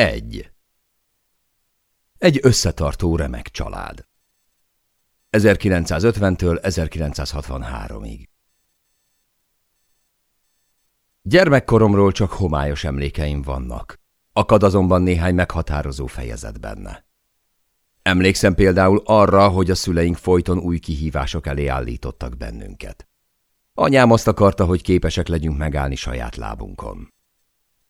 Egy. Egy összetartó remek család. 1950-től 1963-ig. Gyermekkoromról csak homályos emlékeim vannak. Akad azonban néhány meghatározó fejezet benne. Emlékszem például arra, hogy a szüleink folyton új kihívások elé állítottak bennünket. Anyám azt akarta, hogy képesek legyünk megállni saját lábunkon.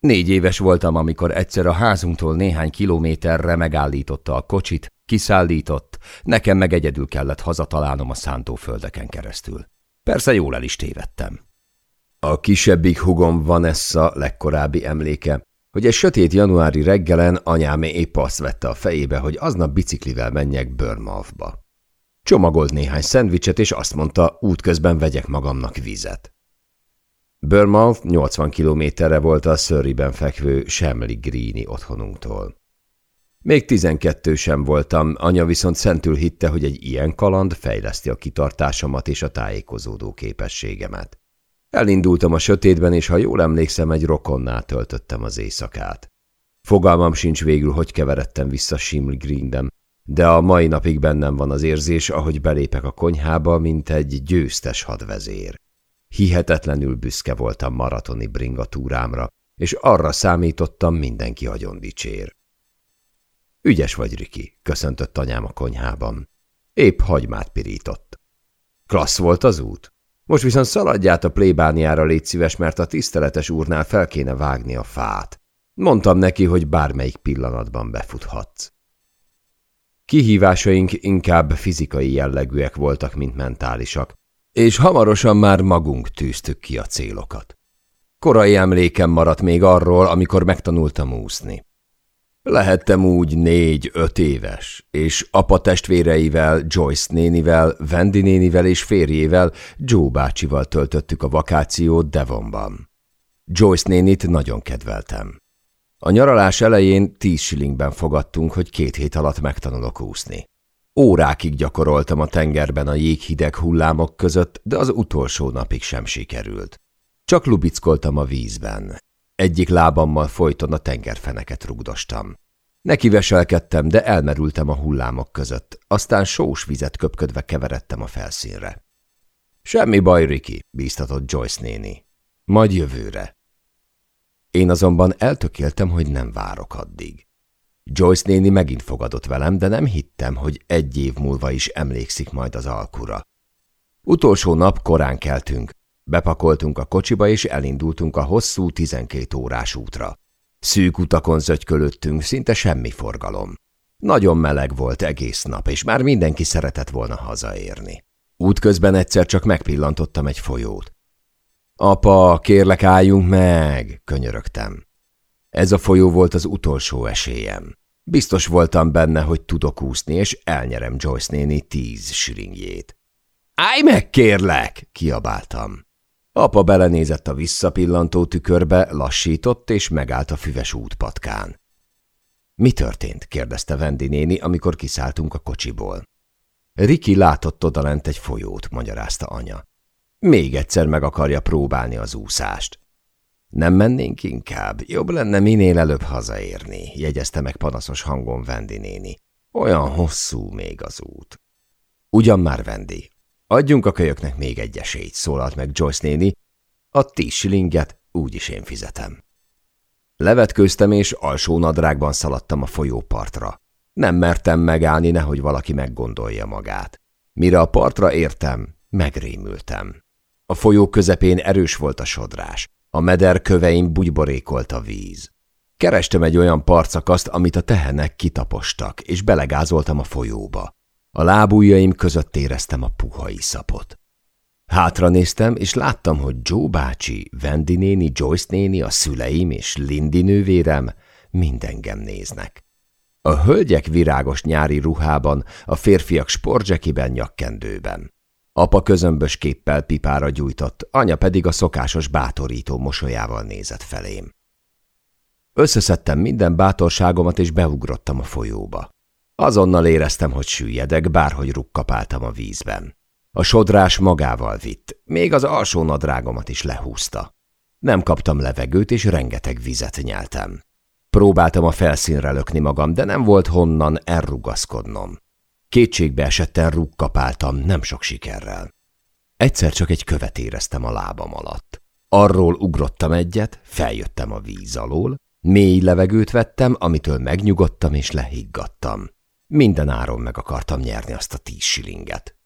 Négy éves voltam, amikor egyszer a házunktól néhány kilométerre megállította a kocsit, kiszállított, nekem meg egyedül kellett hazatalálnom a szántóföldeken keresztül. Persze jól el is tévedtem. A kisebbik hugom Vanessa legkorábbi emléke, hogy egy sötét januári reggelen anyám épp azt vette a fejébe, hogy aznap biciklivel menjek Börmavba. Csomagolt néhány szendvicset, és azt mondta, útközben vegyek magamnak vizet. Börmouth 80 kilométerre volt a Surreyben fekvő Shemley Greeni otthonunktól. Még tizenkettő sem voltam, anya viszont szentül hitte, hogy egy ilyen kaland fejleszti a kitartásomat és a tájékozódó képességemet. Elindultam a sötétben, és ha jól emlékszem, egy rokonnál töltöttem az éjszakát. Fogalmam sincs végül, hogy keveredtem vissza Shimley Greendem, de a mai napig bennem van az érzés, ahogy belépek a konyhába, mint egy győztes hadvezér. Hihetetlenül büszke voltam maratoni bringatúrámra, és arra számítottam, mindenki agyon dicsér. Ügyes vagy, Riki, köszöntött anyám a konyhában. Épp hagymát pirított. Klassz volt az út? Most viszont szaladját a plébániára légy szíves, mert a tiszteletes úrnál fel kéne vágni a fát. Mondtam neki, hogy bármelyik pillanatban befuthatsz. Kihívásaink inkább fizikai jellegűek voltak, mint mentálisak, és hamarosan már magunk tűztük ki a célokat. Korai emlékem maradt még arról, amikor megtanultam úszni. Lehettem úgy négy-öt éves, és apa testvéreivel, Joyce nénivel, Wendy nénivel és férjével, Joe bácsival töltöttük a vakációt Devonban. Joyce nénit nagyon kedveltem. A nyaralás elején tíz shillingben fogadtunk, hogy két hét alatt megtanulok úszni. Órákig gyakoroltam a tengerben a jéghideg hullámok között, de az utolsó napig sem sikerült. Csak lubickoltam a vízben. Egyik lábammal folyton a tengerfeneket rugdostam. Neki veselkedtem, de elmerültem a hullámok között, aztán sós vizet köpködve keveredtem a felszínre. Semmi baj, Riki, bíztatott Joyce néni. Majd jövőre. Én azonban eltökéltem, hogy nem várok addig. Joyce néni megint fogadott velem, de nem hittem, hogy egy év múlva is emlékszik majd az alkura. Utolsó nap korán keltünk. Bepakoltunk a kocsiba, és elindultunk a hosszú, tizenkét órás útra. Szűk utakon zögykölöttünk, szinte semmi forgalom. Nagyon meleg volt egész nap, és már mindenki szeretett volna hazaérni. Útközben egyszer csak megpillantottam egy folyót. Apa, kérlek álljunk meg, könyörögtem. Ez a folyó volt az utolsó esélyem. Biztos voltam benne, hogy tudok úszni, és elnyerem Joyce néni tíz siringjét. Állj meg, kérlek! kiabáltam. Apa belenézett a visszapillantó tükörbe, lassított, és megállt a füves útpatkán. Mi történt? kérdezte Vendi néni, amikor kiszálltunk a kocsiból. Riki látott odalent egy folyót, magyarázta anya. Még egyszer meg akarja próbálni az úszást. Nem mennénk inkább? Jobb lenne minél előbb hazaérni, jegyezte meg panaszos hangon Vendi néni. Olyan hosszú még az út. Ugyan már, Vendi, adjunk a kölyöknek még egy esélyt, szólalt meg Joyce néni. A tíz silinget úgyis én fizetem. Levetkőztem, és alsó nadrágban szaladtam a folyópartra. Nem mertem megállni, nehogy valaki meggondolja magát. Mire a partra értem, megrémültem. A folyó közepén erős volt a sodrás. A meder köveim bugyborékolt a víz. Kerestem egy olyan partszakaszt, amit a tehenek kitapostak, és belegázoltam a folyóba. A lábujjaim között éreztem a puha iszapot. Hátra néztem, és láttam, hogy Joe bácsi, Wendy néni, Joyce néni, a szüleim és Lindy nővérem mind néznek. A hölgyek virágos nyári ruhában, a férfiak sportzsekiben, nyakkendőben. Apa közömbös képpel pipára gyújtott, anya pedig a szokásos bátorító mosolyával nézett felém. Összeszedtem minden bátorságomat, és beugrottam a folyóba. Azonnal éreztem, hogy süllyedek, bárhogy rukkapáltam a vízben. A sodrás magával vitt, még az alsó nadrágomat is lehúzta. Nem kaptam levegőt, és rengeteg vizet nyeltem. Próbáltam a felszínre lökni magam, de nem volt honnan elrugaszkodnom. Kétségbe esetten rúgkapáltam, nem sok sikerrel. Egyszer csak egy követ éreztem a lábam alatt. Arról ugrottam egyet, feljöttem a víz alól, mély levegőt vettem, amitől megnyugodtam és lehiggadtam. Minden áron meg akartam nyerni azt a tíz silinget.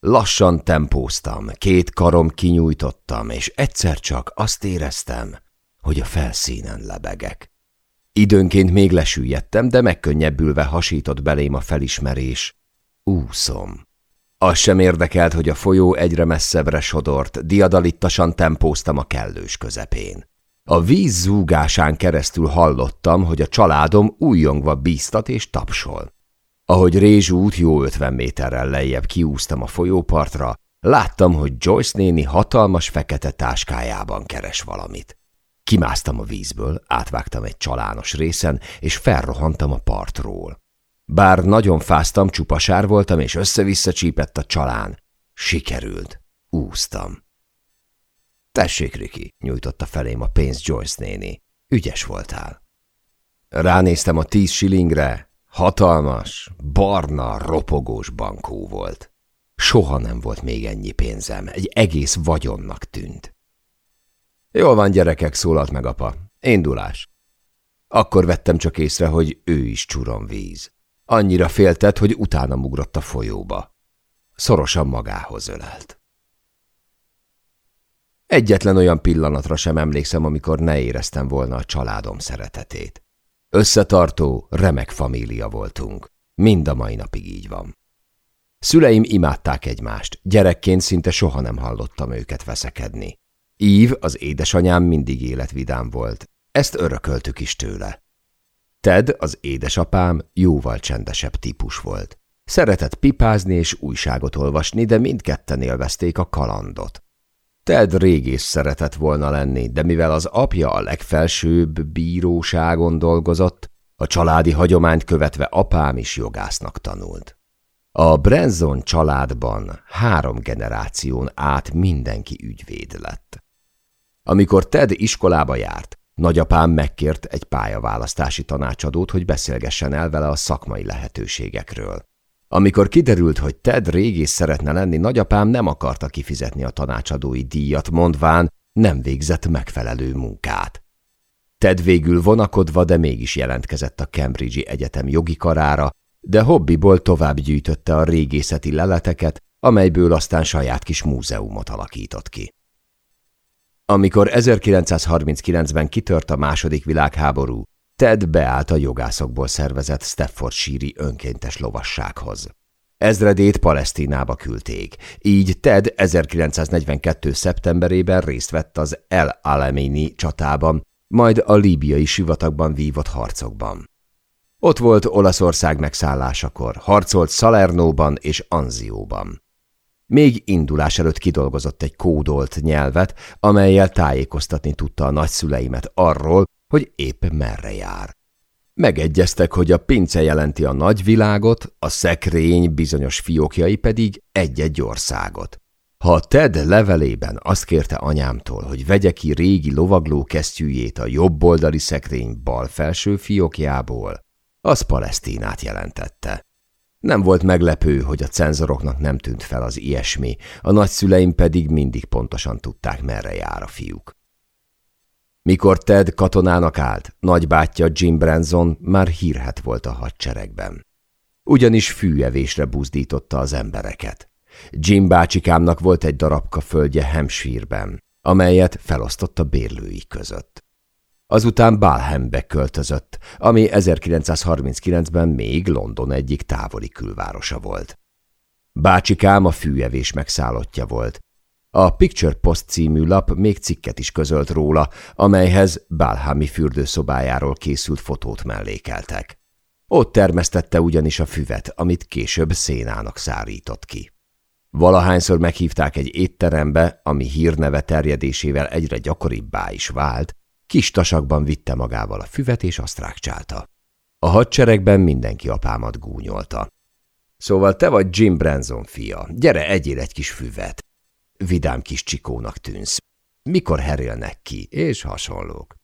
Lassan tempóztam, két karom kinyújtottam, és egyszer csak azt éreztem, hogy a felszínen lebegek. Időnként még lesüllyedtem, de megkönnyebbülve hasított belém a felismerés. Úszom. Az sem érdekelt, hogy a folyó egyre messzebbre sodort, diadalittasan tempóztam a kellős közepén. A víz zúgásán keresztül hallottam, hogy a családom újjongva bíztat és tapsol. Ahogy Rézsút jó ötven méterrel lejjebb kiúztam a folyópartra, láttam, hogy Joyce néni hatalmas fekete táskájában keres valamit. Kimásztam a vízből, átvágtam egy csalános részen, és felrohantam a partról. Bár nagyon fáztam, csupasár voltam, és össze-vissza csípett a csalán. Sikerült. Úsztam. Tessék, Riki, nyújtotta felém a pénzt Joyce néni. Ügyes voltál. Ránéztem a tíz silingre. Hatalmas, barna, ropogós bankó volt. Soha nem volt még ennyi pénzem, egy egész vagyonnak tűnt. Jól van, gyerekek, szólalt meg apa. Indulás. Akkor vettem csak észre, hogy ő is csuron víz. Annyira féltett, hogy utána ugrott a folyóba. Szorosan magához ölelt. Egyetlen olyan pillanatra sem emlékszem, amikor ne éreztem volna a családom szeretetét. Összetartó, remek família voltunk. Mind a mai napig így van. Szüleim imádták egymást, gyerekként szinte soha nem hallottam őket veszekedni. Ív, az édesanyám mindig életvidám volt. Ezt örököltük is tőle. Ted, az édesapám, jóval csendesebb típus volt. Szeretett pipázni és újságot olvasni, de mindketten élvezték a kalandot. Ted régész szeretett volna lenni, de mivel az apja a legfelsőbb bíróságon dolgozott, a családi hagyományt követve apám is jogásznak tanult. A Brenzon családban három generáción át mindenki ügyvéd lett. Amikor Ted iskolába járt, nagyapám megkért egy pályaválasztási tanácsadót, hogy beszélgessen el vele a szakmai lehetőségekről. Amikor kiderült, hogy Ted régész szeretne lenni, nagyapám nem akarta kifizetni a tanácsadói díjat, mondván nem végzett megfelelő munkát. Ted végül vonakodva, de mégis jelentkezett a Cambridge-i Egyetem jogi karára, de hobbiból tovább gyűjtötte a régészeti leleteket, amelyből aztán saját kis múzeumot alakított ki. Amikor 1939-ben kitört a második világháború, Ted beállt a jogászokból szervezett Staffordshire önkéntes lovassághoz. Ezredét Palesztinába küldték, így Ted 1942. szeptemberében részt vett az El Alamini csatában, majd a líbiai sivatagban vívott harcokban. Ott volt Olaszország megszállásakor, harcolt Salernóban és Anzióban. Még indulás előtt kidolgozott egy kódolt nyelvet, amelyel tájékoztatni tudta a nagyszüleimet arról, hogy épp merre jár. Megegyeztek, hogy a pince jelenti a nagyvilágot, a szekrény bizonyos fiókjai pedig egy-egy országot. Ha Ted levelében azt kérte anyámtól, hogy vegye ki régi lovagló kesztyűjét a jobboldali szekrény bal felső fiókjából, az Palesztinát jelentette. Nem volt meglepő, hogy a cenzoroknak nem tűnt fel az ilyesmi, a nagyszüleim pedig mindig pontosan tudták, merre jár a fiúk. Mikor Ted katonának állt, nagybátyja Jim Branson már hírhet volt a hadseregben. Ugyanis fűevésre buzdította az embereket. Jim bácsikámnak volt egy darabka földje Hampshire-ben, amelyet felosztott a bérlői között. Azután Balhambe költözött, ami 1939-ben még London egyik távoli külvárosa volt. Bácsikám a fűevés megszállottja volt. A Picture Post című lap még cikket is közölt róla, amelyhez Balhami fürdőszobájáról készült fotót mellékeltek. Ott termesztette ugyanis a füvet, amit később szénának szárított ki. Valahányszor meghívták egy étterembe, ami hírneve terjedésével egyre gyakoribbá is vált, Kis tasakban vitte magával a füvet, és azt rákcsálta. A hadseregben mindenki apámat gúnyolta. Szóval te vagy Jim Branson fia, gyere, egyél egy kis füvet. Vidám kis csikónak tűnsz. Mikor herélnek ki, és hasonlók.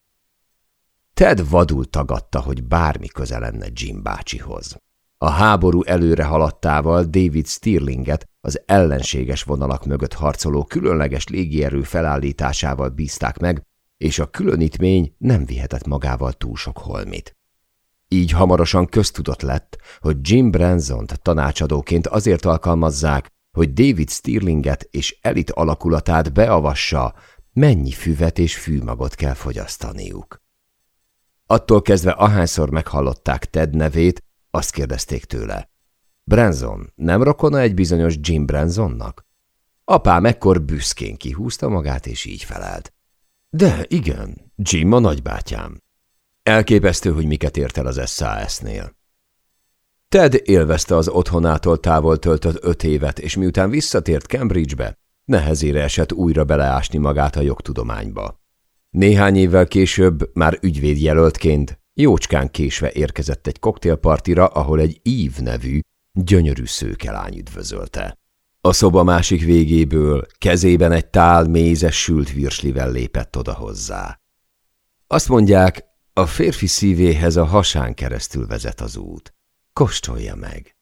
Ted vadul tagadta, hogy bármi köze lenne Jim bácsihoz. A háború előre haladtával David Stirlinget az ellenséges vonalak mögött harcoló különleges légierő felállításával bízták meg, és a különítmény nem vihetett magával túl sok holmit. Így hamarosan köztudott lett, hogy Jim Branson-t tanácsadóként azért alkalmazzák, hogy David Stirlinget és elit alakulatát beavassa, mennyi füvet és fűmagot kell fogyasztaniuk. Attól kezdve ahányszor meghallották Ted nevét, azt kérdezték tőle. Branson nem rokona egy bizonyos Jim Bransonnak? Apám ekkor büszkén kihúzta magát, és így felelt. De igen, Jim a nagybátyám. Elképesztő, hogy miket ért el az SAS-nél. Ted élvezte az otthonától távol töltött öt évet, és miután visszatért Cambridgebe, nehezére esett újra beleásni magát a jogtudományba. Néhány évvel később, már ügyvédjelöltként, jócskán késve érkezett egy koktélpartira, ahol egy Ív nevű, gyönyörű szőkelány üdvözölte. A szoba másik végéből kezében egy tál mézes sült virslivel lépett oda hozzá. Azt mondják, a férfi szívéhez a hasán keresztül vezet az út. Kóstolja meg!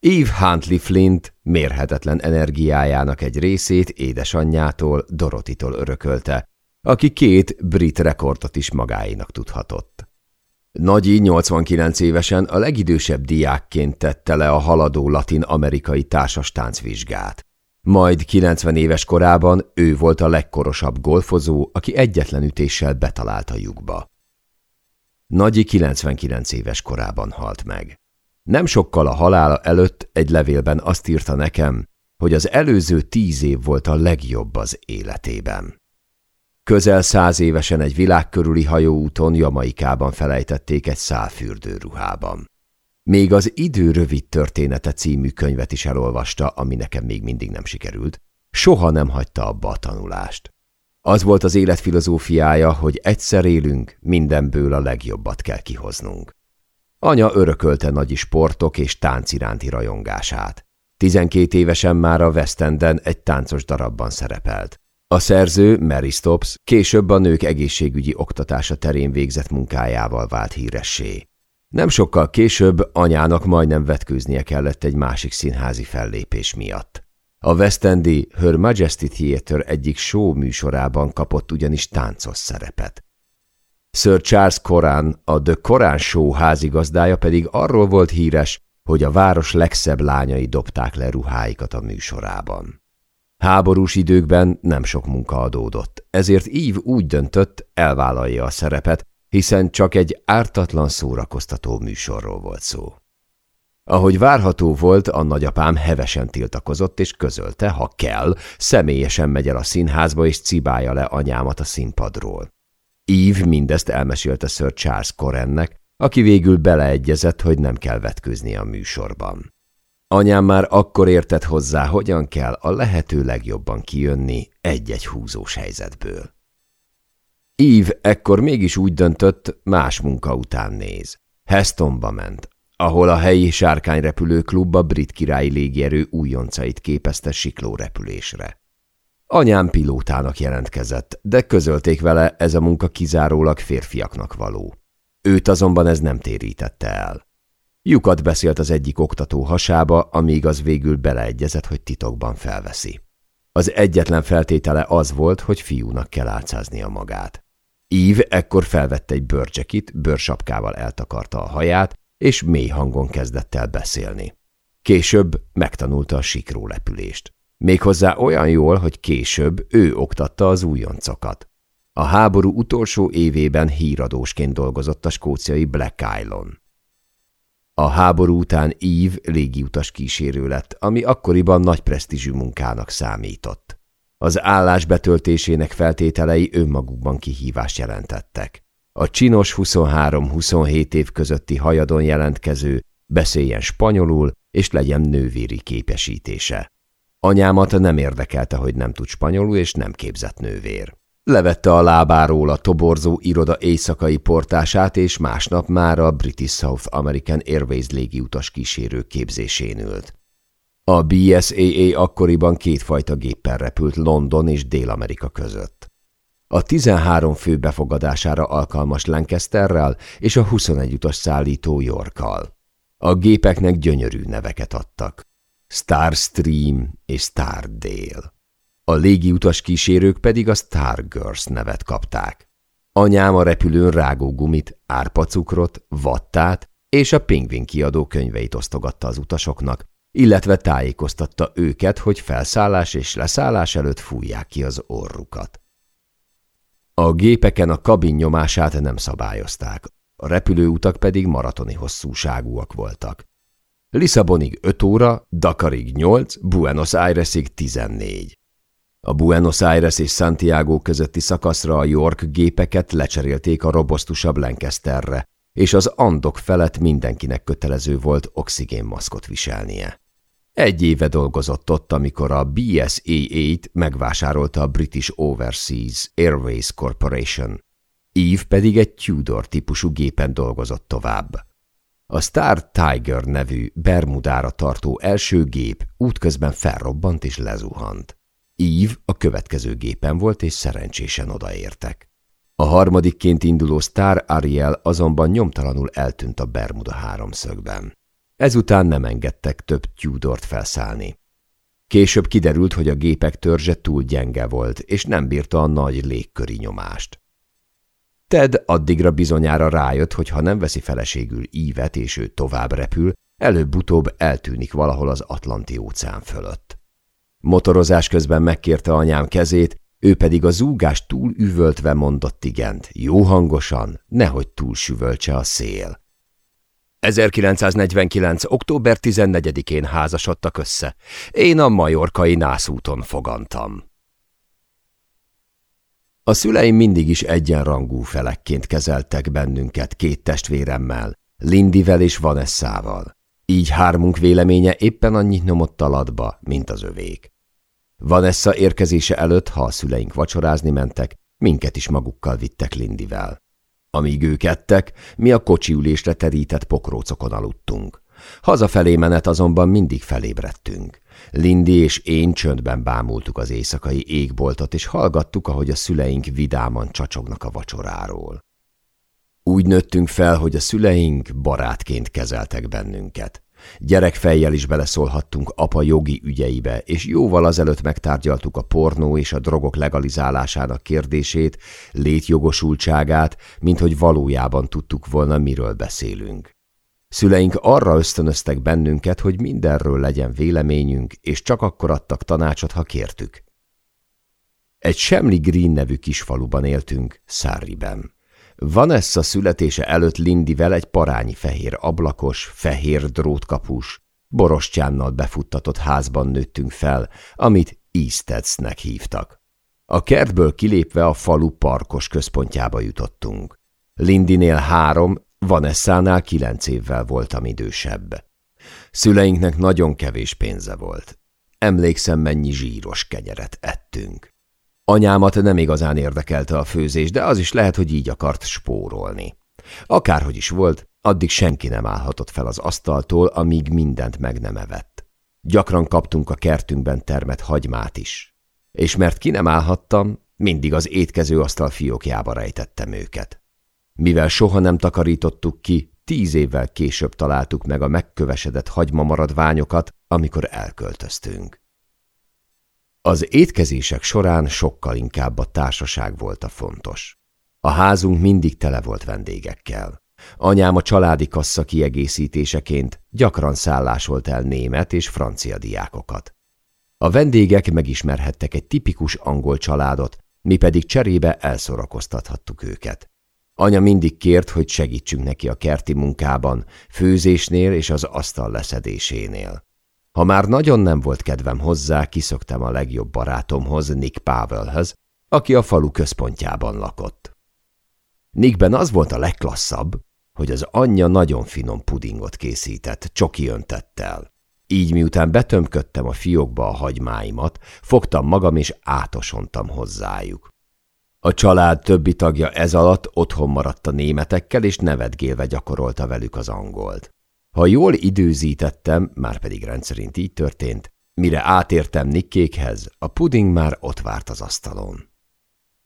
Eve Huntley Flint mérhetetlen energiájának egy részét édesanyjától, Dorotitól örökölte, aki két brit rekordot is magáénak tudhatott. Nagyi 89 évesen a legidősebb diákként tette le a haladó latin-amerikai társas táncvizsgát. Majd 90 éves korában ő volt a legkorosabb golfozó, aki egyetlen ütéssel betalált a lyukba. Nagyi 99 éves korában halt meg. Nem sokkal a halála előtt egy levélben azt írta nekem, hogy az előző tíz év volt a legjobb az életében. Közel száz évesen egy világkörüli hajóúton Jamaikában felejtették egy szálfürdő ruhában. Még az Idő rövid története című könyvet is elolvasta, ami nekem még mindig nem sikerült. Soha nem hagyta abba a tanulást. Az volt az élet filozófiája, hogy egyszer élünk, mindenből a legjobbat kell kihoznunk. Anya örökölte nagy sportok és tánc iránti rajongását. Tizenkét évesen már a West Enden egy táncos darabban szerepelt. A szerző, Mary Stops, később a nők egészségügyi oktatása terén végzett munkájával vált híressé. Nem sokkal később anyának majdnem vetkőznie kellett egy másik színházi fellépés miatt. A West Endi Her Majesty Theatre egyik show műsorában kapott ugyanis táncos szerepet. Sir Charles Corán, a The Corán Show házigazdája pedig arról volt híres, hogy a város legszebb lányai dobták le ruháikat a műsorában. Háborús időkben nem sok munka adódott, ezért Ív úgy döntött, elvállalja a szerepet, hiszen csak egy ártatlan szórakoztató műsorról volt szó. Ahogy várható volt, a nagyapám hevesen tiltakozott, és közölte, ha kell, személyesen megy el a színházba, és cibálja le anyámat a színpadról. Ív mindezt elmesélte Sir Charles Corennek, aki végül beleegyezett, hogy nem kell vetkőzni a műsorban. Anyám már akkor értett hozzá, hogyan kell a lehető legjobban kijönni egy-egy húzós helyzetből. Ív ekkor mégis úgy döntött, más munka után néz. Hestonba ment, ahol a helyi sárkányrepülő klub a brit királyi légierő újoncait képezte siklórepülésre. Anyám pilótának jelentkezett, de közölték vele, ez a munka kizárólag férfiaknak való. Őt azonban ez nem térítette el. Lyukat beszélt az egyik oktató hasába, amíg az végül beleegyezett, hogy titokban felveszi. Az egyetlen feltétele az volt, hogy fiúnak kell álcáznia magát. Ív ekkor felvette egy bőrcsekit, bőrsapkával eltakarta a haját, és mély hangon kezdett el beszélni. Később megtanulta a sikrólepülést. Méghozzá olyan jól, hogy később ő oktatta az újoncokat. A háború utolsó évében híradósként dolgozott a skóciai Black Island. A háború után Eve légiutas kísérő lett, ami akkoriban nagy presztízsű munkának számított. Az állás betöltésének feltételei önmagukban kihívást jelentettek. A csinos 23-27 év közötti hajadon jelentkező beszéljen spanyolul és legyen nővéri képesítése. Anyámat nem érdekelte, hogy nem tud spanyolul és nem képzett nővér. Levette a lábáról a toborzó iroda éjszakai portását, és másnap már a British South American Airways légiutas kísérő képzésén ült. A BSAA akkoriban kétfajta géppel repült London és Dél-Amerika között. A 13 fő befogadására alkalmas Lancasterrel és a 21 utas szállító Yorkkal. A gépeknek gyönyörű neveket adtak. Starstream és Stardale. A légiutas kísérők pedig a Stargirls nevet kapták. Anyám a repülőn rágógumit, árpacukrot, vattát és a pingvin kiadó könyveit osztogatta az utasoknak, illetve tájékoztatta őket, hogy felszállás és leszállás előtt fújják ki az orrukat. A gépeken a kabin nyomását nem szabályozták, a repülőutak pedig maratoni hosszúságúak voltak. Lisszabonig 5 óra, Dakarig 8, Buenos Airesig 14. A Buenos Aires és Santiago közötti szakaszra a York gépeket lecserélték a robosztusabb Lancasterre, és az Andok felett mindenkinek kötelező volt oxigénmaszkot viselnie. Egy éve dolgozott ott, amikor a BSA-8 megvásárolta a British Overseas Airways Corporation. Eve pedig egy Tudor típusú gépen dolgozott tovább. A Star Tiger nevű Bermudára tartó első gép útközben felrobbant és lezuhant. Eve a következő gépen volt, és szerencsésen odaértek. A harmadikként induló Star Ariel azonban nyomtalanul eltűnt a Bermuda háromszögben. Ezután nem engedtek több Tudort felszállni. Később kiderült, hogy a gépek törzse túl gyenge volt, és nem bírta a nagy légköri nyomást. Ted addigra bizonyára rájött, hogy ha nem veszi feleségül ívet, és ő tovább repül, előbb-utóbb eltűnik valahol az Atlanti óceán fölött. Motorozás közben megkérte anyám kezét, ő pedig a zúgás túl üvöltve mondott igent, jó hangosan, nehogy túl süvöltse a szél. 1949. október 14-én házasodtak össze. Én a majorkai nászúton fogantam. A szüleim mindig is egyenrangú felekként kezeltek bennünket két testvéremmel, Lindivel és Vanessával. Így hármunk véleménye éppen annyit nyomott alatba, mint az övék. Vanessa érkezése előtt, ha a szüleink vacsorázni mentek, minket is magukkal vittek Lindivel. Amíg ők ettek, mi a kocsiülésre terített pokrócokon aludtunk. Hazafelé menet azonban mindig felébredtünk. Lindi és én csöndben bámultuk az éjszakai égboltot, és hallgattuk, ahogy a szüleink vidáman csacsognak a vacsoráról. Úgy nőttünk fel, hogy a szüleink barátként kezeltek bennünket. Gyerekfejjel is beleszólhattunk apa jogi ügyeibe, és jóval azelőtt megtárgyaltuk a pornó és a drogok legalizálásának kérdését, létjogosultságát, mint hogy valójában tudtuk volna, miről beszélünk. Szüleink arra ösztönöztek bennünket, hogy mindenről legyen véleményünk, és csak akkor adtak tanácsot, ha kértük. Egy Semli Green nevű kisfaluban éltünk, Szárriben. Vanessa születése előtt Lindivel egy parányi fehér ablakos, fehér drótkapus, borostyánnal befuttatott házban nőttünk fel, amit Eastedsznek hívtak. A kertből kilépve a falu parkos központjába jutottunk. Lindinél három, Vanessánál kilenc évvel voltam idősebb. Szüleinknek nagyon kevés pénze volt. Emlékszem, mennyi zsíros kenyeret ettünk. Anyámat nem igazán érdekelte a főzés, de az is lehet, hogy így akart spórolni. Akárhogy is volt, addig senki nem állhatott fel az asztaltól, amíg mindent meg nem evett. Gyakran kaptunk a kertünkben termett hagymát is. És mert ki nem állhattam, mindig az étkező asztal fiókjába rejtettem őket. Mivel soha nem takarítottuk ki, tíz évvel később találtuk meg a megkövesedett hagyma maradványokat, amikor elköltöztünk. Az étkezések során sokkal inkább a társaság volt a fontos. A házunk mindig tele volt vendégekkel. Anyám a családi kassa kiegészítéseként gyakran szállásolt el német és francia diákokat. A vendégek megismerhettek egy tipikus angol családot, mi pedig cserébe elszorakoztathattuk őket. Anya mindig kért, hogy segítsünk neki a kerti munkában, főzésnél és az asztal leszedésénél. Ha már nagyon nem volt kedvem hozzá, kiszoktam a legjobb barátomhoz, Nick Pavelhez, aki a falu központjában lakott. Nickben az volt a legklasszabb, hogy az anyja nagyon finom pudingot készített, csoki öntettel. Így miután betömködtem a fiókba a hagymáimat, fogtam magam és átosontam hozzájuk. A család többi tagja ez alatt otthon maradt a németekkel, és nevetgélve gyakorolta velük az angolt. Ha jól időzítettem, már pedig rendszerint így történt, mire átértem Nikkékhez, a puding már ott várt az asztalon.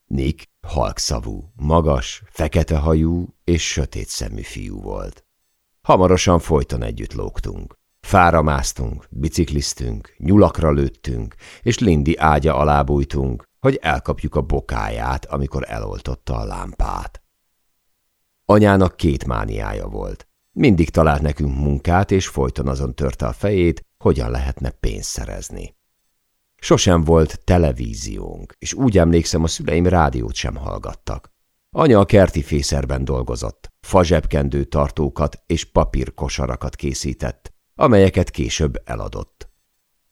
Nick halkszavú, magas, fekete hajú és sötét szemű fiú volt. Hamarosan folyton együtt lógtunk. Fára másztunk, bicikliztünk, nyulakra lőttünk, és Lindi ágya alá bújtunk, hogy elkapjuk a bokáját, amikor eloltotta a lámpát. Anyának két mániája volt. Mindig talált nekünk munkát, és folyton azon törte a fejét, hogyan lehetne pénzt szerezni. Sosem volt televíziónk, és úgy emlékszem, a szüleim rádiót sem hallgattak. Anya a kerti fészerben dolgozott, fazsebkendő tartókat és papírkosarakat készített, amelyeket később eladott.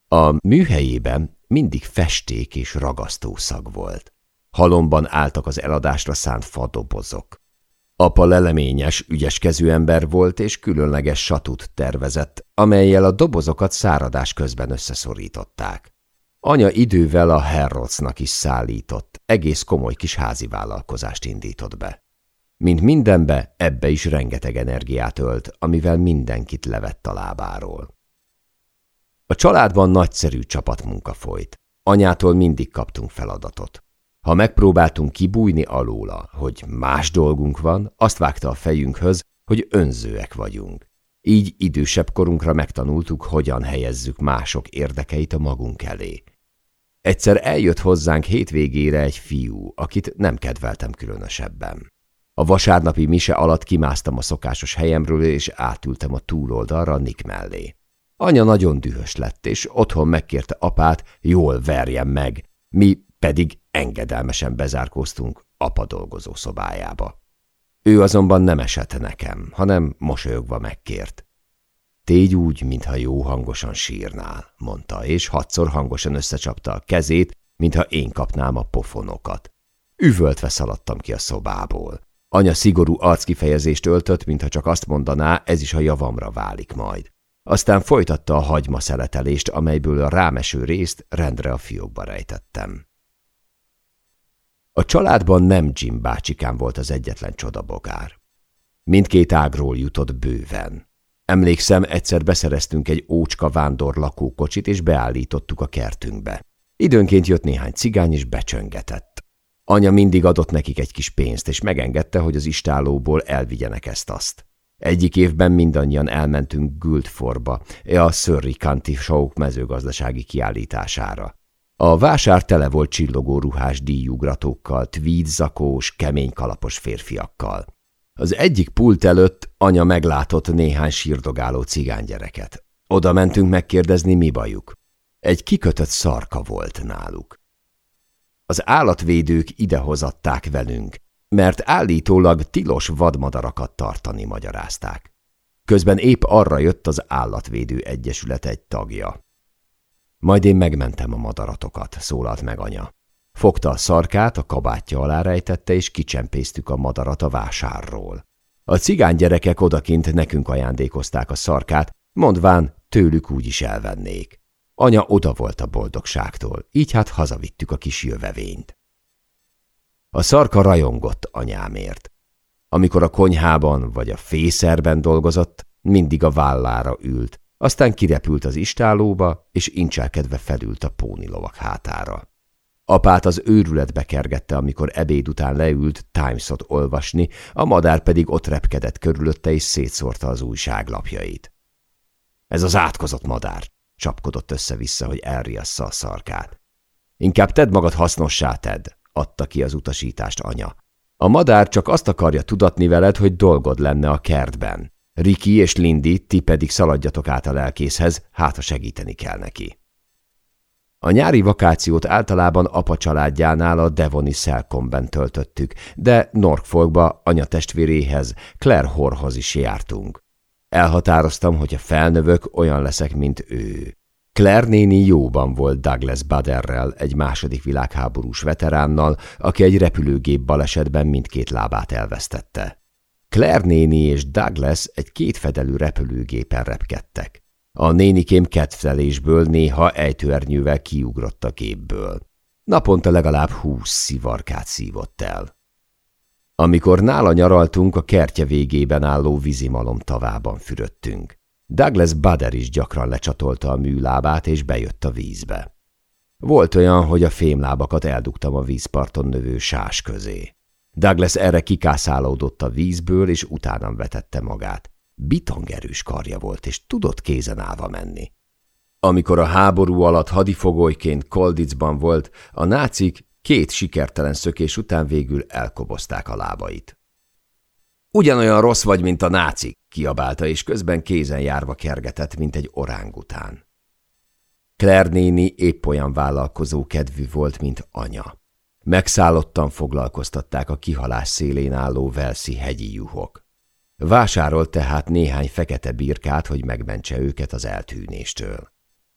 A műhelyében mindig festék és ragasztószag volt. Halomban álltak az eladásra szánt fadobozok. Apa leleményes, ügyeskező ember volt, és különleges satut tervezett, amelyel a dobozokat száradás közben összeszorították. Anya idővel a Herrodsnak is szállított, egész komoly kis házi vállalkozást indított be. Mint mindenbe, ebbe is rengeteg energiát ölt, amivel mindenkit levett a lábáról. A családban nagyszerű csapatmunka folyt. Anyától mindig kaptunk feladatot. Ha megpróbáltunk kibújni alóla, hogy más dolgunk van, azt vágta a fejünkhöz, hogy önzőek vagyunk. Így idősebb korunkra megtanultuk, hogyan helyezzük mások érdekeit a magunk elé. Egyszer eljött hozzánk hétvégére egy fiú, akit nem kedveltem különösebben. A vasárnapi mise alatt kimásztam a szokásos helyemről, és átültem a túloldalra Nick mellé. Anya nagyon dühös lett, és otthon megkérte apát, jól verjem meg, mi pedig engedelmesen bezárkóztunk apa dolgozó szobájába. Ő azonban nem esett nekem, hanem mosolyogva megkért. Tégy úgy, mintha jó hangosan sírnál, mondta, és hatszor hangosan összecsapta a kezét, mintha én kapnám a pofonokat. Üvöltve szaladtam ki a szobából. Anya szigorú arckifejezést öltött, mintha csak azt mondaná, ez is a javamra válik majd. Aztán folytatta a hagyma szeletelést, amelyből a rámeső részt rendre a fiókba rejtettem. A családban nem Jim bácsikám volt az egyetlen csodabogár. Mindkét ágról jutott bőven. Emlékszem, egyszer beszereztünk egy ócska vándor lakókocsit, és beállítottuk a kertünkbe. Időnként jött néhány cigány, és becsöngetett. Anya mindig adott nekik egy kis pénzt, és megengedte, hogy az istálóból elvigyenek ezt-azt. Egyik évben mindannyian elmentünk Guildforba, a Surrey County Show mezőgazdasági kiállítására. A vásár tele volt csillogó ruhás díjugratókkal, tweed zakós, kemény kalapos férfiakkal. Az egyik pult előtt anya meglátott néhány sírdogáló cigánygyereket. Oda mentünk megkérdezni, mi bajuk. Egy kikötött szarka volt náluk. Az állatvédők idehozatták velünk, mert állítólag tilos vadmadarakat tartani magyarázták. Közben épp arra jött az Állatvédő Egyesület egy tagja. Majd én megmentem a madaratokat, szólalt meg anya. Fogta a szarkát, a kabátja alá rejtette, és kicsempésztük a madarat a vásárról. A cigány gyerekek odakint nekünk ajándékozták a szarkát, mondván tőlük úgy is elvennék. Anya oda volt a boldogságtól, így hát hazavittük a kis jövevényt. A szarka rajongott anyámért. Amikor a konyhában vagy a fészerben dolgozott, mindig a vállára ült, aztán kirepült az istálóba, és incselkedve felült a pónilovak hátára. Apát az őrületbe kergette, amikor ebéd után leült Timesot olvasni, a madár pedig ott repkedett körülötte, és szétszórta az újságlapjait. Ez az átkozott madár, csapkodott össze-vissza, hogy elriassza a szarkát. Inkább tedd magad hasznossá, tedd, adta ki az utasítást anya. A madár csak azt akarja tudatni veled, hogy dolgod lenne a kertben. Riki és Lindy, ti pedig szaladjatok át a lelkészhez, hát ha segíteni kell neki. A nyári vakációt általában apa családjánál a Devoni Selcomben töltöttük, de Norfolkba anya testvéréhez, Claire Horhoz is jártunk. Elhatároztam, hogy a felnövök, olyan leszek, mint ő. Claire néni jóban volt Douglas Baderrel, egy második világháborús veteránnal, aki egy repülőgép balesetben mindkét lábát elvesztette. Claire néni és Douglas egy kétfedelű repülőgépen repkedtek. A nénikém kedvelésből néha ejtőernyővel kiugrott a képből. Naponta legalább húsz szivarkát szívott el. Amikor nála nyaraltunk, a kertje végében álló vízimalom tavában fürödtünk. Douglas Bader is gyakran lecsatolta a műlábát, és bejött a vízbe. Volt olyan, hogy a fémlábakat eldugtam a vízparton növő sás közé. Douglas erre kikászálódott a vízből, és utána vetette magát. Bitongerős karja volt, és tudott kézen állva menni. Amikor a háború alatt hadifogolyként Kolditzban volt, a nácik két sikertelen szökés után végül elkobozták a lábait. Ugyanolyan rossz vagy, mint a nácik, kiabálta, és közben kézen járva kergetett, mint egy orángután. Claire néni épp olyan vállalkozó kedvű volt, mint anya. Megszállottan foglalkoztatták a kihalás szélén álló Velszi hegyi juhok. Vásárolt tehát néhány fekete birkát, hogy megmentse őket az eltűnéstől.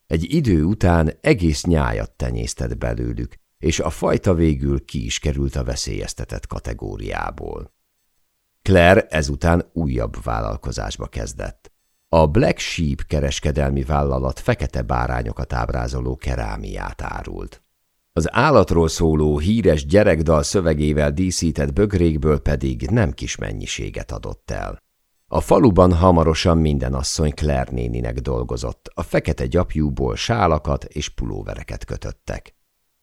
Egy idő után egész nyájat tenyésztett belőlük, és a fajta végül ki is került a veszélyeztetett kategóriából. Claire ezután újabb vállalkozásba kezdett. A Black Sheep kereskedelmi vállalat fekete bárányokat ábrázoló kerámiát árult. Az állatról szóló híres gyerekdal szövegével díszített bögrékből pedig nem kis mennyiséget adott el. A faluban hamarosan minden asszony Claire dolgozott, a fekete gyapjúból sálakat és pulóvereket kötöttek.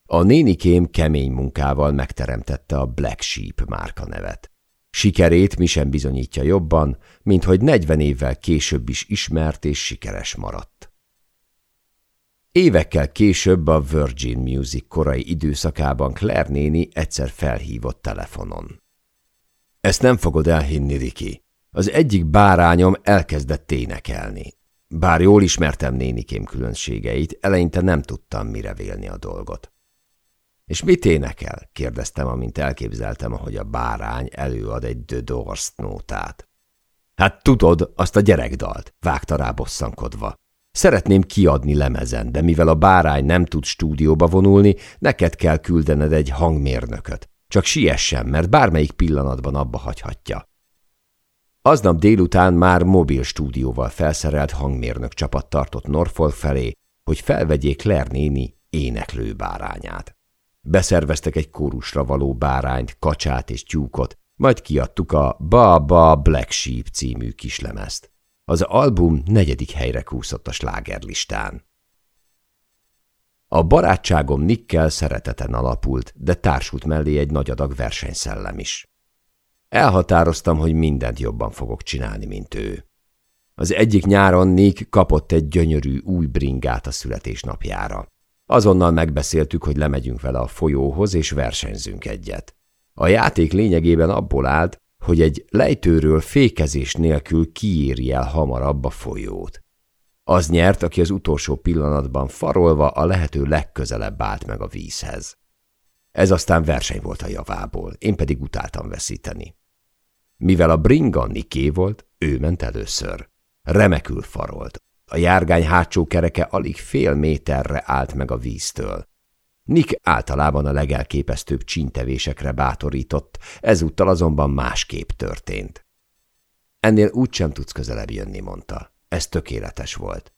A nénikém kemény munkával megteremtette a Black Sheep márka nevet. Sikerét mi sem bizonyítja jobban, mint hogy 40 évvel később is ismert és sikeres maradt. Évekkel később a Virgin Music korai időszakában Claire néni egyszer felhívott telefonon. Ezt nem fogod elhinni, Riki. Az egyik bárányom elkezdett énekelni. Bár jól ismertem nénikém különbségeit, eleinte nem tudtam mire vélni a dolgot. És mit énekel? kérdeztem, amint elképzeltem, ahogy a bárány előad egy The Doors nótát. Hát tudod, azt a gyerekdalt, vágta rá bosszankodva. Szeretném kiadni lemezen, de mivel a bárány nem tud stúdióba vonulni, neked kell küldened egy hangmérnököt. Csak siessen, mert bármelyik pillanatban abba hagyhatja. Aznap délután már mobil stúdióval felszerelt hangmérnök csapat tartott Norfolk felé, hogy felvegyék Claire éneklő bárányát. Beszerveztek egy kórusra való bárányt, kacsát és tyúkot, majd kiadtuk a Ba Ba Black Sheep című kislemezt. Az album negyedik helyre kúszott a slágerlistán. A barátságom Nickkel szereteten alapult, de társult mellé egy nagy adag versenyszellem is. Elhatároztam, hogy mindent jobban fogok csinálni, mint ő. Az egyik nyáron Nick kapott egy gyönyörű új bringát a születésnapjára. Azonnal megbeszéltük, hogy lemegyünk vele a folyóhoz, és versenyzünk egyet. A játék lényegében abból állt, hogy egy lejtőről fékezés nélkül kiéri el hamarabb a folyót. Az nyert, aki az utolsó pillanatban farolva a lehető legközelebb állt meg a vízhez. Ez aztán verseny volt a javából, én pedig utáltam veszíteni. Mivel a bringa Niké volt, ő ment először. Remekül farolt. A járgány hátsó kereke alig fél méterre állt meg a víztől. Nick általában a legelképesztőbb csintevésekre bátorított, ezúttal azonban másképp történt. Ennél úgysem tudsz közelebb jönni, mondta. Ez tökéletes volt.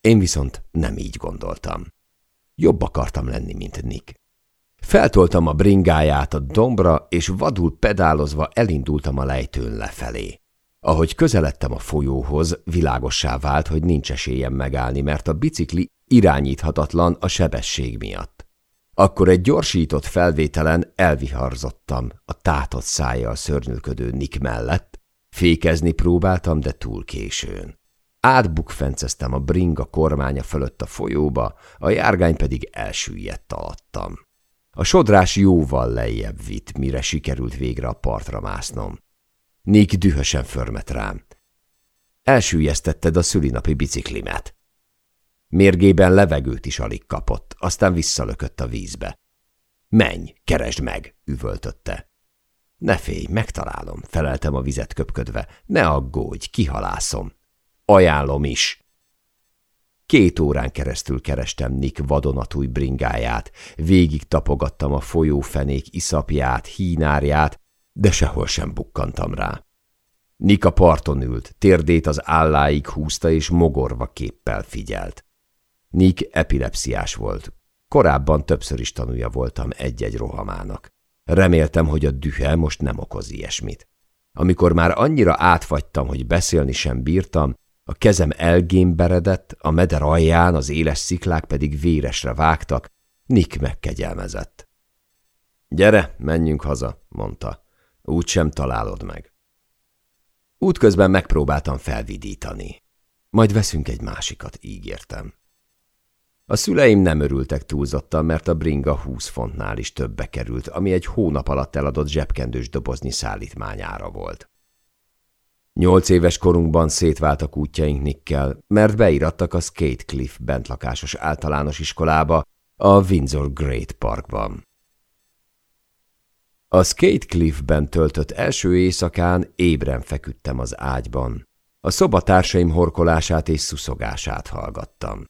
Én viszont nem így gondoltam. Jobb akartam lenni, mint Nick. Feltoltam a bringáját a dombra, és vadul pedálozva elindultam a lejtőn lefelé. Ahogy közeledtem a folyóhoz, világossá vált, hogy nincs esélyem megállni, mert a bicikli irányíthatatlan a sebesség miatt. Akkor egy gyorsított felvételen elviharzottam a tátott szájjal szörnyülködő Nick mellett, fékezni próbáltam, de túl későn. Átbukfenceztem a bringa kormánya fölött a folyóba, a járgány pedig elsüllyedt alattam. A sodrás jóval lejjebb vitt, mire sikerült végre a partra másznom. Nick dühösen förmet rám. Elsüllyesztetted a szülinapi biciklimet. Mérgében levegőt is alig kapott, aztán visszalökött a vízbe. Menj, keresd meg, üvöltötte. Ne félj, megtalálom, feleltem a vizet köpködve. Ne aggódj, kihalászom. Ajánlom is. Két órán keresztül kerestem Nick vadonatúj bringáját, végig tapogattam a folyófenék iszapját, hínárját, de sehol sem bukkantam rá. Nick a parton ült, térdét az álláig húzta és mogorva képpel figyelt. Nick epilepsziás volt. Korábban többször is tanulja voltam egy-egy rohamának. Reméltem, hogy a dühe most nem okoz ilyesmit. Amikor már annyira átfagytam, hogy beszélni sem bírtam, A kezem elgémberedett, a meder alján az éles sziklák pedig véresre vágtak, Nick megkegyelmezett. Gyere, menjünk haza, mondta. Úgy sem találod meg. Útközben megpróbáltam felvidítani. Majd veszünk egy másikat, ígértem. A szüleim nem örültek túlzottan, mert a bringa 20 fontnál is többe került, ami egy hónap alatt eladott zsebkendős dobozni szállítmányára volt. Nyolc éves korunkban szétváltak útjaink Nickkel, mert beirattak a Skate Cliff bentlakásos általános iskolába, a Windsor Great Parkban. A Skate Cliffben töltött első éjszakán ébren feküdtem az ágyban. A szobatársaim horkolását és szuszogását hallgattam.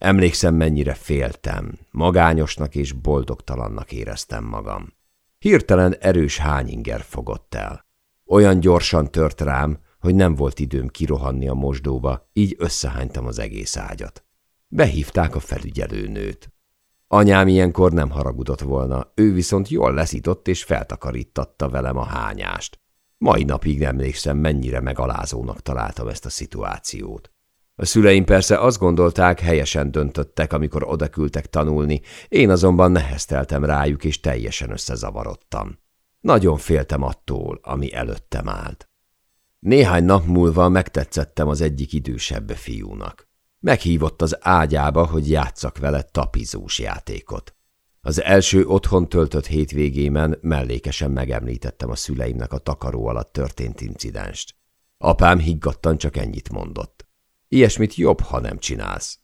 Emlékszem, mennyire féltem, magányosnak és boldogtalannak éreztem magam. Hirtelen erős hányinger fogott el. Olyan gyorsan tört rám, hogy nem volt időm kirohanni a mosdóba, így összehánytam az egész ágyat. Behívták a felügyelőnőt. Anyám ilyenkor nem haragudott volna, ő viszont jól leszított és feltakarítatta velem a hányást. Mai napig emlékszem, mennyire megalázónak találtam ezt a szituációt. A szüleim persze azt gondolták, helyesen döntöttek, amikor odaküldtek tanulni, én azonban nehezteltem rájuk, és teljesen összezavarodtam. Nagyon féltem attól, ami előttem állt. Néhány nap múlva megtetszettem az egyik idősebb fiúnak. Meghívott az ágyába, hogy játszak vele tapizós játékot. Az első otthon töltött hétvégémen mellékesen megemlítettem a szüleimnek a takaró alatt történt incidenst. Apám higgadtan csak ennyit mondott. Ilyesmit jobb, ha nem csinálsz.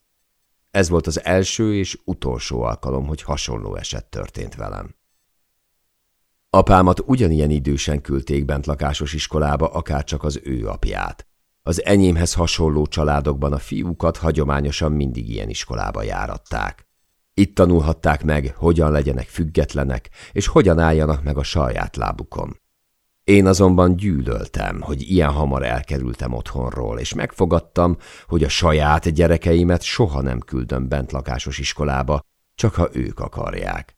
Ez volt az első és utolsó alkalom, hogy hasonló eset történt velem. Apámat ugyanilyen idősen küldték bent lakásos iskolába, akárcsak az ő apját. Az enyémhez hasonló családokban a fiúkat hagyományosan mindig ilyen iskolába járatták. Itt tanulhatták meg, hogyan legyenek függetlenek, és hogyan álljanak meg a saját lábukon. Én azonban gyűlöltem, hogy ilyen hamar elkerültem otthonról, és megfogadtam, hogy a saját gyerekeimet soha nem küldöm bent lakásos iskolába, csak ha ők akarják.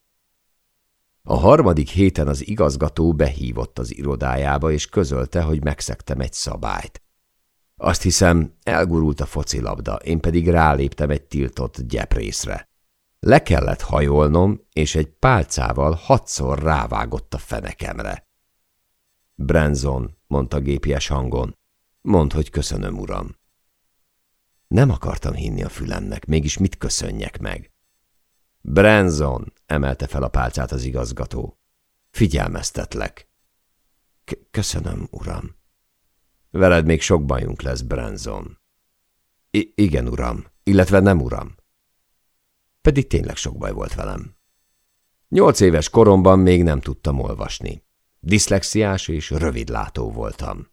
A harmadik héten az igazgató behívott az irodájába, és közölte, hogy megszektem egy szabályt. Azt hiszem, elgurult a focilabda, én pedig ráléptem egy tiltott gyeprészre. Le kellett hajolnom, és egy pálcával hatszor rávágott a fenekemre. Brenzon, mondta gépies hangon. Mondd, hogy köszönöm, uram. Nem akartam hinni a fülemnek, mégis mit köszönjek meg? Brenzon, emelte fel a pálcát az igazgató. Figyelmeztetlek. K köszönöm, uram. Veled még sok bajunk lesz, Brenzon. I igen, uram, illetve nem, uram. Pedig tényleg sok baj volt velem. Nyolc éves koromban még nem tudtam olvasni. Diszlexiás és rövidlátó voltam.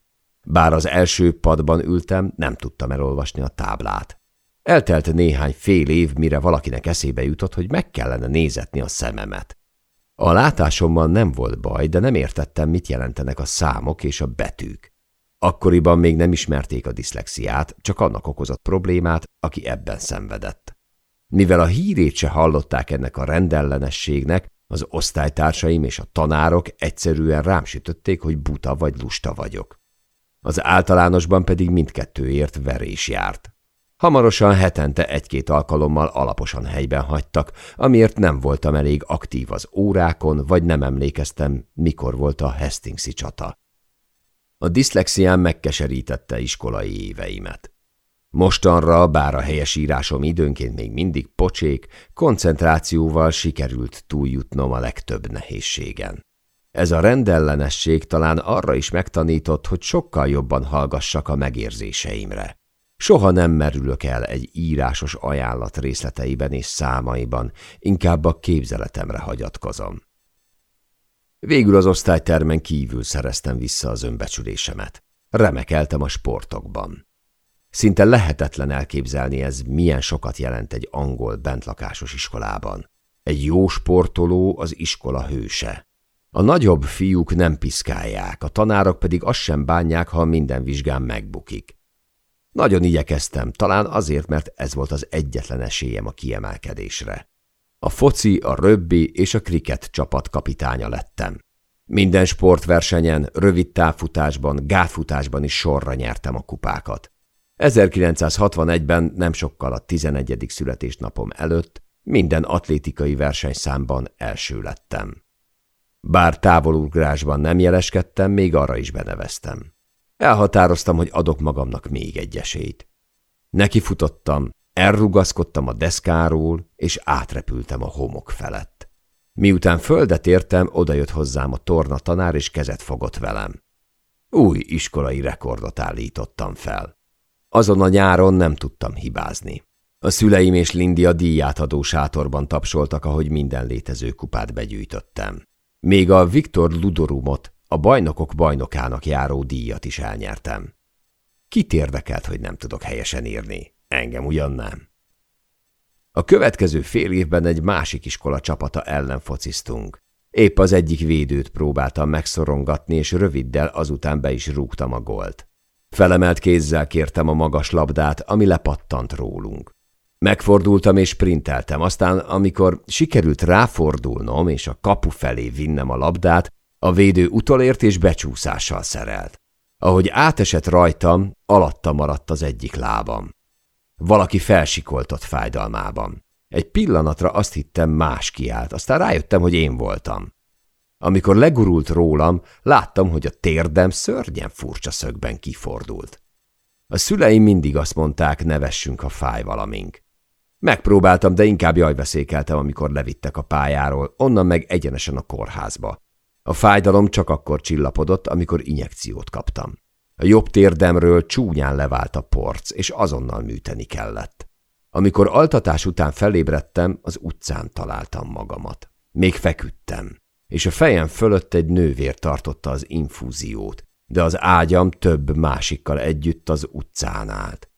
Bár az első padban ültem, nem tudtam elolvasni a táblát. Eltelt néhány fél év, mire valakinek eszébe jutott, hogy meg kellene nézetni a szememet. A látásommal nem volt baj, de nem értettem, mit jelentenek a számok és a betűk. Akkoriban még nem ismerték a diszlexiát, csak annak okozott problémát, aki ebben szenvedett. Mivel a hírét se hallották ennek a rendellenességnek, az osztálytársaim és a tanárok egyszerűen rám sütötték, hogy buta vagy lusta vagyok. Az általánosban pedig mindkettőért verés járt. Hamarosan hetente egy-két alkalommal alaposan helyben hagytak, amiért nem voltam elég aktív az órákon, vagy nem emlékeztem, mikor volt a Hastingsi csata. A diszlexiám megkeserítette iskolai éveimet. Mostanra, bár a helyesírásom időnként még mindig pocsék, koncentrációval sikerült túljutnom a legtöbb nehézségen. Ez a rendellenesség talán arra is megtanított, hogy sokkal jobban hallgassak a megérzéseimre. Soha nem merülök el egy írásos ajánlat részleteiben és számaiban, inkább a képzeletemre hagyatkozom. Végül az osztálytermen kívül szereztem vissza az önbecsülésemet. Remekeltem a sportokban. Szinte lehetetlen elképzelni ez, milyen sokat jelent egy angol bentlakásos iskolában. Egy jó sportoló az iskola hőse. A nagyobb fiúk nem piszkálják, a tanárok pedig azt sem bánják, ha minden vizsgán megbukik. Nagyon igyekeztem, talán azért, mert ez volt az egyetlen esélyem a kiemelkedésre. A foci, a röbbi és a kriket csapat kapitánya lettem. Minden sportversenyen, rövid távfutásban, gátfutásban is sorra nyertem a kupákat. 1961-ben nem sokkal a 11. születésnapom előtt minden atlétikai versenyszámban első lettem. Bár távolugrásban nem jeleskedtem, még arra is beneveztem. Elhatároztam, hogy adok magamnak még egy esélyt. Nekifutottam, elrugaszkodtam a deszkáról, és átrepültem a homok felett. Miután földet értem, odajött hozzám a torna tanár, és kezet fogott velem. Új iskolai rekordot állítottam fel. Azon a nyáron nem tudtam hibázni. A szüleim és Lindi a díjátadó sátorban tapsoltak, ahogy minden létező kupát begyűjtöttem. Még a Viktor Ludorumot, a bajnokok bajnokának járó díjat is elnyertem. Kit érdekelt, hogy nem tudok helyesen írni? Engem ugyan nem. A következő fél évben egy másik iskola csapata ellen fociztunk. Épp az egyik védőt próbáltam megszorongatni, és röviddel azután be is rúgtam a gólt. Felemelt kézzel kértem a magas labdát, ami lepattant rólunk. Megfordultam és sprinteltem, aztán amikor sikerült ráfordulnom és a kapu felé vinnem a labdát, a védő utolért és becsúszással szerelt. Ahogy átesett rajtam, alatta maradt az egyik lábam. Valaki felsikoltott fájdalmában. Egy pillanatra azt hittem más kiált, aztán rájöttem, hogy én voltam. Amikor legurult rólam, láttam, hogy a térdem szörnyen furcsa szögben kifordult. A szüleim mindig azt mondták, nevessünk, a fáj valamink. Megpróbáltam, de inkább jajveszékeltem, amikor levittek a pályáról, onnan meg egyenesen a kórházba. A fájdalom csak akkor csillapodott, amikor injekciót kaptam. A jobb térdemről csúnyán levált a porc, és azonnal műteni kellett. Amikor altatás után felébredtem, az utcán találtam magamat. Még feküdtem, és a fejem fölött egy nővér tartotta az infúziót, de az ágyam több másikkal együtt az utcán állt.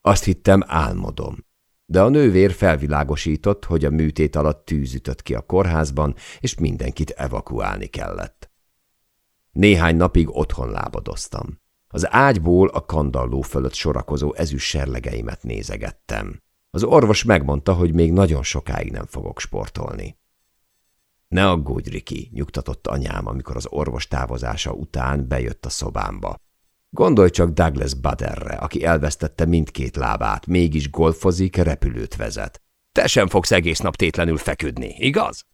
Azt hittem, álmodom de a nővér felvilágosított, hogy a műtét alatt tűz ütött ki a kórházban, és mindenkit evakuálni kellett. Néhány napig otthon lábadoztam. Az ágyból a kandalló fölött sorakozó ezüst serlegeimet nézegettem. Az orvos megmondta, hogy még nagyon sokáig nem fogok sportolni. Ne aggódj, Riki, nyugtatott anyám, amikor az orvos távozása után bejött a szobámba. Gondolj csak Douglas Baderre, aki elvesztette mindkét lábát, mégis golfozik, repülőt vezet. Te sem fogsz egész nap tétlenül feküdni, igaz?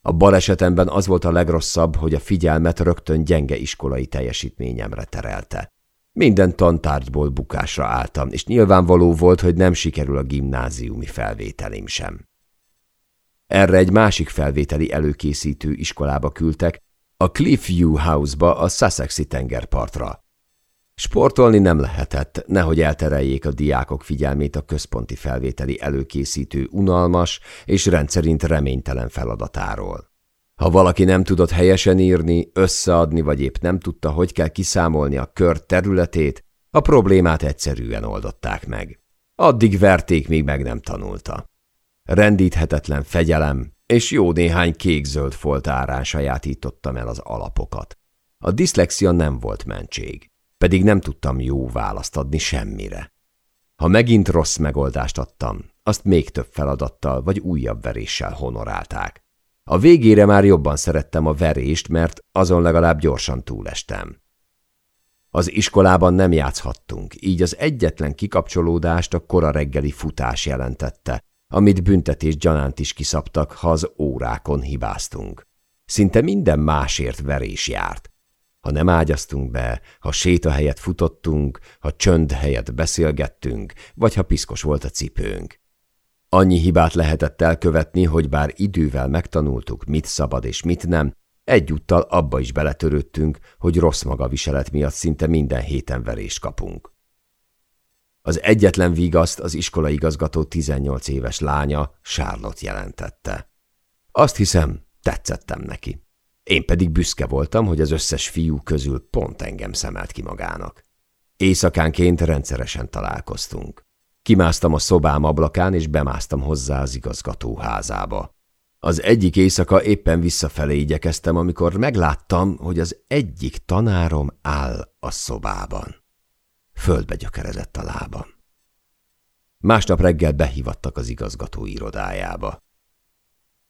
A balesetemben az volt a legrosszabb, hogy a figyelmet rögtön gyenge iskolai teljesítményemre terelte. Minden tantárgyból bukásra álltam, és nyilvánvaló volt, hogy nem sikerül a gimnáziumi felvételim sem. Erre egy másik felvételi előkészítő iskolába küldtek, a Cliffview House-ba a Sussexi tengerpartra. Sportolni nem lehetett, nehogy eltereljék a diákok figyelmét a központi felvételi előkészítő unalmas és rendszerint reménytelen feladatáról. Ha valaki nem tudott helyesen írni, összeadni, vagy épp nem tudta, hogy kell kiszámolni a kör területét, a problémát egyszerűen oldották meg. Addig verték, míg meg nem tanulta. Rendíthetetlen fegyelem, és jó néhány kék-zöld foltárán sajátítottam el az alapokat. A diszlexia nem volt mentség, pedig nem tudtam jó választ adni semmire. Ha megint rossz megoldást adtam, azt még több feladattal vagy újabb veréssel honorálták. A végére már jobban szerettem a verést, mert azon legalább gyorsan túlestem. Az iskolában nem játszhattunk, így az egyetlen kikapcsolódást a kora reggeli futás jelentette, amit büntetés gyanánt is kiszabtak, ha az órákon hibáztunk. Szinte minden másért verés járt. Ha nem ágyaztunk be, ha séta helyett futottunk, ha csönd helyett beszélgettünk, vagy ha piszkos volt a cipőnk. Annyi hibát lehetett elkövetni, hogy bár idővel megtanultuk, mit szabad és mit nem, egyúttal abba is beletörődtünk, hogy rossz magaviselet miatt szinte minden héten verést kapunk. Az egyetlen vigaszt az iskolaigazgató 18 éves lánya, Charlotte jelentette. Azt hiszem, tetszettem neki. Én pedig büszke voltam, hogy az összes fiú közül pont engem szemelt ki magának. Éjszakánként rendszeresen találkoztunk. Kimásztam a szobám ablakán, és bemásztam hozzá az igazgató házába. Az egyik éjszaka éppen visszafelé igyekeztem, amikor megláttam, hogy az egyik tanárom áll a szobában. Földbe gyökerezett a lábam. Másnap reggel behívattak az igazgató irodájába.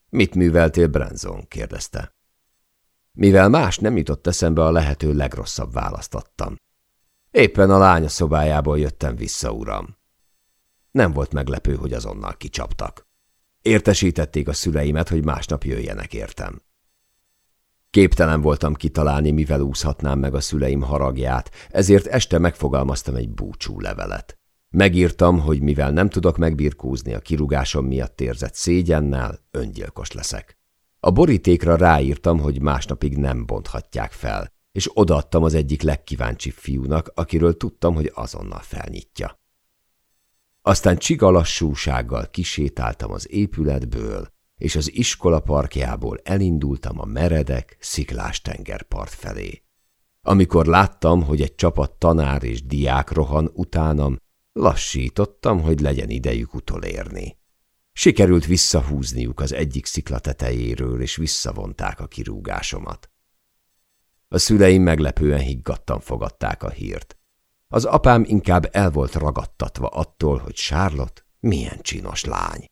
Mit műveltél, Brenzon? kérdezte. Mivel más nem jutott eszembe, a lehető legrosszabb választ adtam. Éppen a lánya szobájából jöttem vissza, uram. Nem volt meglepő, hogy azonnal kicsaptak. Értesítették a szüleimet, hogy másnap jöjjenek értem. Képtelen voltam kitalálni, mivel úszhatnám meg a szüleim haragját, ezért este megfogalmaztam egy búcsú levelet. Megírtam, hogy mivel nem tudok megbirkózni a kirúgásom miatt érzett szégyennel, öngyilkos leszek. A borítékra ráírtam, hogy másnapig nem bonthatják fel, és odaadtam az egyik legkíváncsibb fiúnak, akiről tudtam, hogy azonnal felnyitja. Aztán csigalassúsággal kisétáltam az épületből, és az iskola parkjából elindultam a meredek, sziklás tengerpart felé. Amikor láttam, hogy egy csapat tanár és diák rohan utánam, lassítottam, hogy legyen idejük utolérni. Sikerült visszahúzniuk az egyik szikla tetejéről, és visszavonták a kirúgásomat. A szüleim meglepően higgadtan fogadták a hírt. Az apám inkább el volt ragadtatva attól, hogy Charlotte milyen csinos lány.